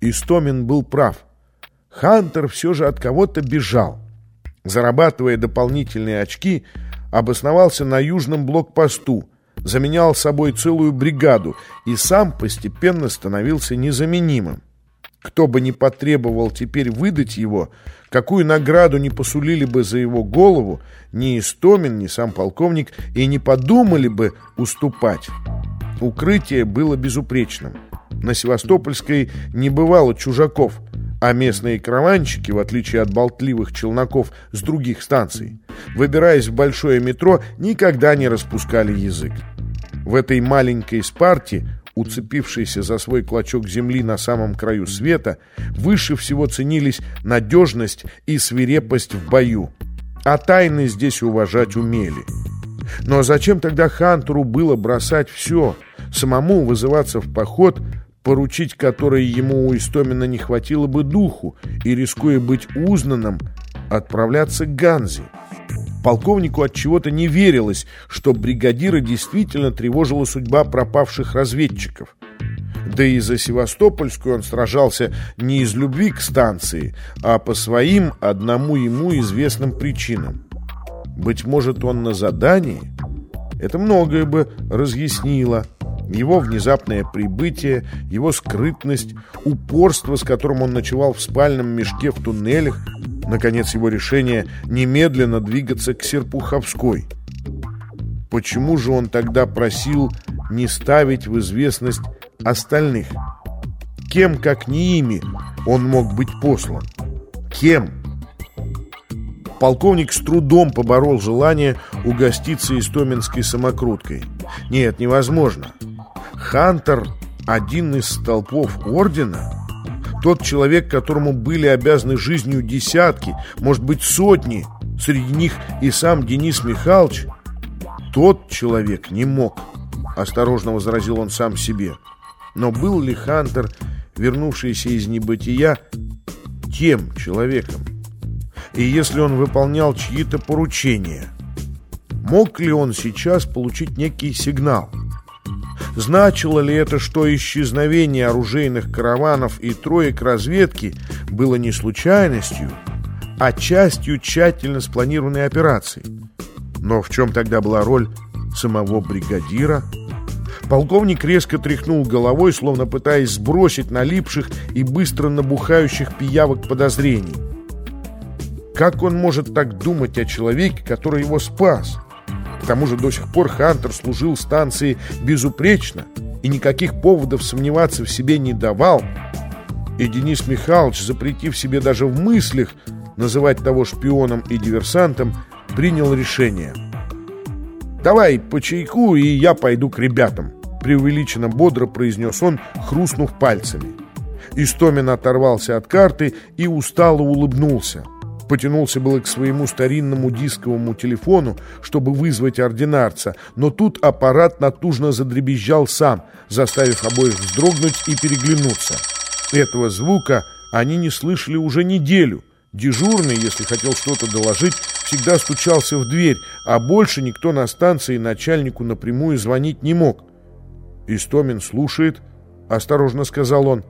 Истомин был прав. Хантер все же от кого-то бежал. Зарабатывая дополнительные очки, обосновался на южном блокпосту, заменял собой целую бригаду и сам постепенно становился незаменимым. Кто бы ни потребовал теперь выдать его, какую награду не посулили бы за его голову, ни Истомин, ни сам полковник и не подумали бы уступать. Укрытие было безупречным. На Севастопольской не бывало чужаков, а местные караванщики, в отличие от болтливых челноков с других станций, выбираясь в большое метро, никогда не распускали язык. В этой маленькой Спарте, уцепившейся за свой клочок земли на самом краю света, выше всего ценились надежность и свирепость в бою. А тайны здесь уважать умели. Но зачем тогда Хантеру было бросать все, самому вызываться в поход, поручить который ему у Истомина не хватило бы духу и, рискуя быть узнанным, отправляться к Ганзе? Полковнику от чего-то не верилось, что бригадира действительно тревожила судьба пропавших разведчиков. Да и за Севастопольскую он сражался не из любви к станции, а по своим, одному ему известным причинам. Быть может, он на задании? Это многое бы разъяснило. Его внезапное прибытие, его скрытность, упорство, с которым он ночевал в спальном мешке в туннелях, наконец, его решение немедленно двигаться к Серпуховской. Почему же он тогда просил не ставить в известность остальных? Кем, как не ими, он мог быть послан? Кем? Полковник с трудом поборол желание угоститься истоминской самокруткой. Нет, невозможно. Хантер – один из столпов ордена? Тот человек, которому были обязаны жизнью десятки, может быть, сотни, среди них и сам Денис Михайлович? Тот человек не мог, осторожно возразил он сам себе. Но был ли Хантер, вернувшийся из небытия, тем человеком? И если он выполнял чьи-то поручения, мог ли он сейчас получить некий сигнал? Значило ли это, что исчезновение оружейных караванов и троек разведки было не случайностью, а частью тщательно спланированной операции? Но в чем тогда была роль самого бригадира? Полковник резко тряхнул головой, словно пытаясь сбросить налипших и быстро набухающих пиявок подозрений. Как он может так думать о человеке, который его спас? К тому же до сих пор Хантер служил станции безупречно и никаких поводов сомневаться в себе не давал. И Денис Михайлович, запретив себе даже в мыслях называть того шпионом и диверсантом, принял решение. «Давай по чайку, и я пойду к ребятам», — преувеличенно бодро произнес он, хрустнув пальцами. Истомин оторвался от карты и устало улыбнулся потянулся было к своему старинному дисковому телефону, чтобы вызвать ординарца, но тут аппарат натужно задребезжал сам, заставив обоих вздрогнуть и переглянуться. Этого звука они не слышали уже неделю. Дежурный, если хотел что-то доложить, всегда стучался в дверь, а больше никто на станции начальнику напрямую звонить не мог. Истомин слушает, осторожно сказал он.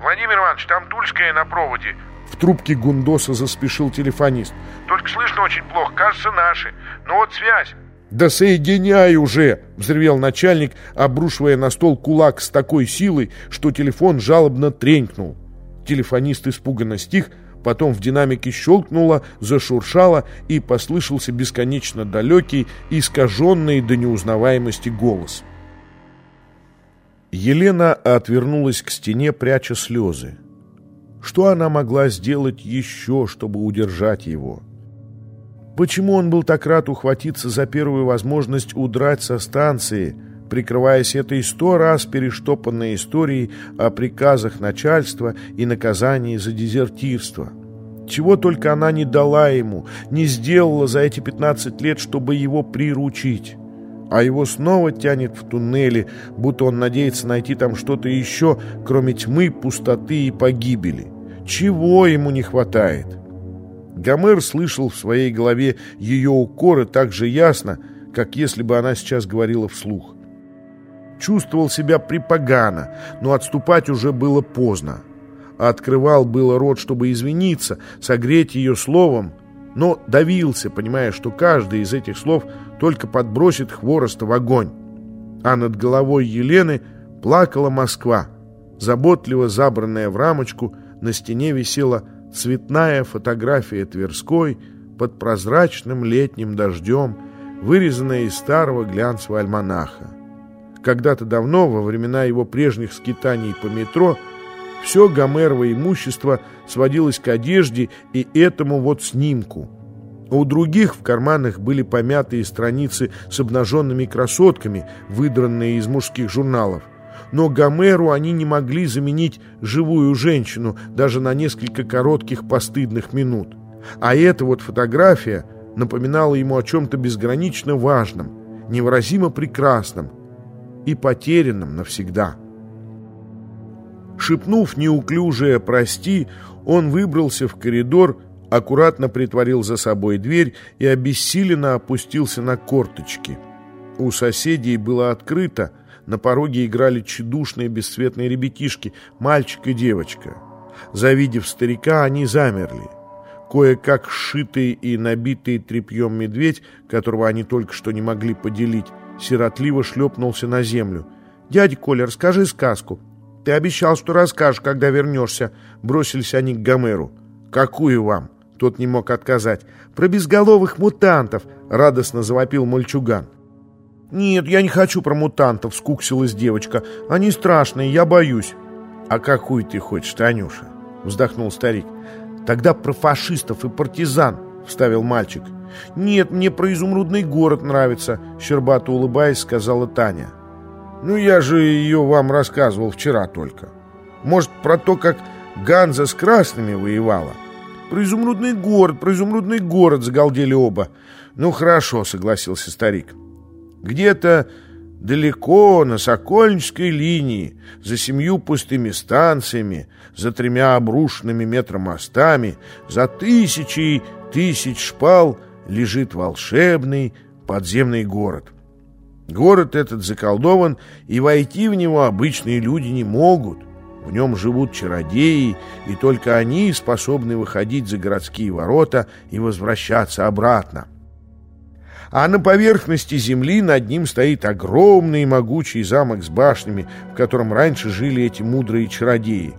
«Владимир Иванович, там Тульская на проводе. В трубке Гундоса заспешил телефонист. «Только слышно очень плохо, кажется, наши. Ну вот связь». «Да соединяй уже!» — взревел начальник, обрушивая на стол кулак с такой силой, что телефон жалобно тренькнул. Телефонист испуганно стих, потом в динамике щелкнуло, зашуршало, и послышался бесконечно далекий, искаженный до неузнаваемости голос. Елена отвернулась к стене, пряча слезы. Что она могла сделать еще, чтобы удержать его? Почему он был так рад ухватиться за первую возможность удрать со станции, прикрываясь этой сто раз перештопанной историей о приказах начальства и наказании за дезертирство? Чего только она не дала ему, не сделала за эти 15 лет, чтобы его приручить. А его снова тянет в туннели, будто он надеется найти там что-то еще, кроме тьмы, пустоты и погибели. Чего ему не хватает? Гомер слышал в своей голове ее укоры так же ясно, как если бы она сейчас говорила вслух. чувствовал себя припогано, но отступать уже было поздно. Открывал было рот, чтобы извиниться, согреть ее словом, но давился, понимая, что каждый из этих слов только подбросит хвороста в огонь. А над головой Елены плакала Москва. Заботливо забранная в рамочку, на стене висела цветная фотография Тверской под прозрачным летним дождем, вырезанная из старого глянцевого альманаха. Когда-то давно, во времена его прежних скитаний по метро, все Гомерово имущество сводилось к одежде и этому вот снимку. У других в карманах были помятые страницы с обнаженными красотками, выдранные из мужских журналов. Но Гомеру они не могли заменить живую женщину даже на несколько коротких постыдных минут. А эта вот фотография напоминала ему о чем-то безгранично важном, невыразимо прекрасном и потерянном навсегда. Шепнув неуклюжее «прости», он выбрался в коридор, аккуратно притворил за собой дверь и обессиленно опустился на корточки. У соседей было открыто, на пороге играли тщедушные бесцветные ребятишки, мальчик и девочка. Завидев старика, они замерли. Кое-как сшитый и набитый тряпьем медведь, которого они только что не могли поделить, сиротливо шлепнулся на землю. «Дядя Коля, расскажи сказку», «Ты обещал, что расскажешь, когда вернешься», — бросились они к Гомеру. «Какую вам?» — тот не мог отказать. «Про безголовых мутантов», — радостно завопил мальчуган. «Нет, я не хочу про мутантов», — скуксилась девочка. «Они страшные, я боюсь». «А какую ты хочешь, Танюша?» — вздохнул старик. «Тогда про фашистов и партизан», — вставил мальчик. «Нет, мне про изумрудный город нравится», — щербато улыбаясь, сказала Таня. Ну, я же ее вам рассказывал вчера только. Может, про то, как Ганза с красными воевала? Про изумрудный город, про изумрудный город загалдели оба. Ну, хорошо, согласился старик. Где-то далеко на Сокольнической линии, за семью пустыми станциями, за тремя обрушенными метромостами, за тысячи тысяч шпал лежит волшебный подземный город. Город этот заколдован, и войти в него обычные люди не могут. В нем живут чародеи, и только они способны выходить за городские ворота и возвращаться обратно. А на поверхности земли над ним стоит огромный и могучий замок с башнями, в котором раньше жили эти мудрые чародеи.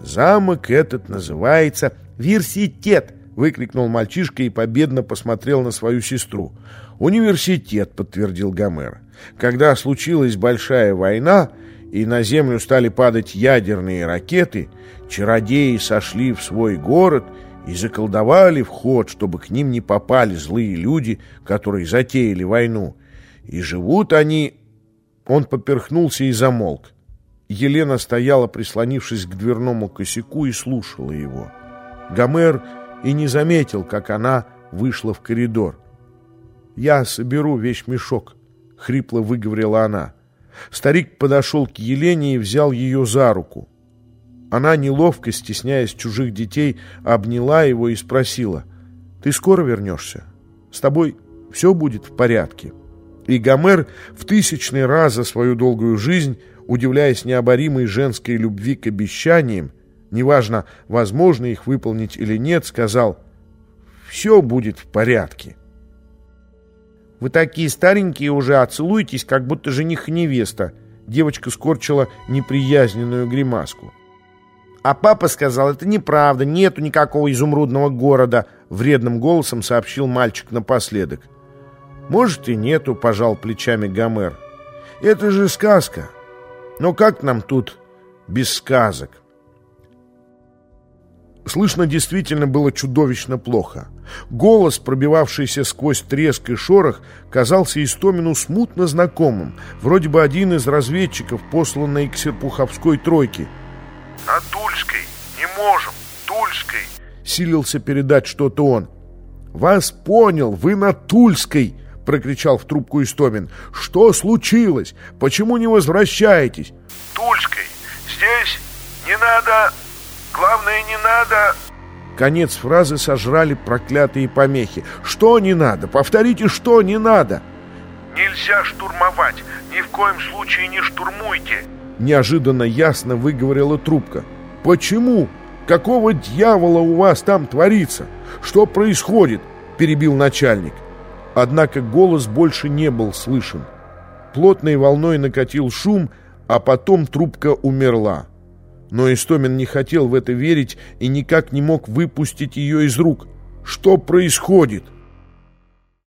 Замок этот называется Верситет, выкрикнул мальчишка и победно посмотрел на свою сестру. «Университет», — подтвердил Гомер. Когда случилась большая война, и на землю стали падать ядерные ракеты, чародеи сошли в свой город и заколдовали вход, чтобы к ним не попали злые люди, которые затеяли войну. И живут они... Он поперхнулся и замолк. Елена стояла, прислонившись к дверному косяку, и слушала его. Гомер и не заметил, как она вышла в коридор. «Я соберу вещмешок», — хрипло выговорила она. Старик подошел к Елене и взял ее за руку. Она, неловко, стесняясь чужих детей, обняла его и спросила, «Ты скоро вернешься? С тобой все будет в порядке?» И Гомер в тысячный раз за свою долгую жизнь, удивляясь необоримой женской любви к обещаниям, неважно, возможно их выполнить или нет, сказал, «Все будет в порядке». Вы такие старенькие уже, а целуетесь, как будто жених и невеста. Девочка скорчила неприязненную гримаску. А папа сказал, это неправда, нету никакого изумрудного города, вредным голосом сообщил мальчик напоследок. Может и нету, пожал плечами Гомер. Это же сказка. Но как нам тут без сказок? Слышно действительно было чудовищно плохо. Голос, пробивавшийся сквозь треск и шорох, казался Истомину смутно знакомым, вроде бы один из разведчиков, посланный к Серпуховской тройке. «На Тульской! Не можем! Тульской!» Силился передать что-то он. «Вас понял! Вы на Тульской!» — прокричал в трубку Истомин. «Что случилось? Почему не возвращаетесь?» «Тульской! Здесь не надо...» Главное, не надо...» Конец фразы сожрали проклятые помехи. «Что не надо? Повторите, что не надо?» «Нельзя штурмовать! ни в коем случае не штурмуйте!» Неожиданно ясно выговорила трубка. «Почему? Какого дьявола у вас там творится? Что происходит?» Перебил начальник. Однако голос больше не был слышен. Плотной волной накатил шум, а потом трубка умерла. Но Истомин не хотел в это верить и никак не мог выпустить ее из рук. «Что происходит?»